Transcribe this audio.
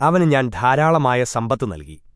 അവന് ഞാൻ ധാരാളമായ സമ്പത്ത് നൽകി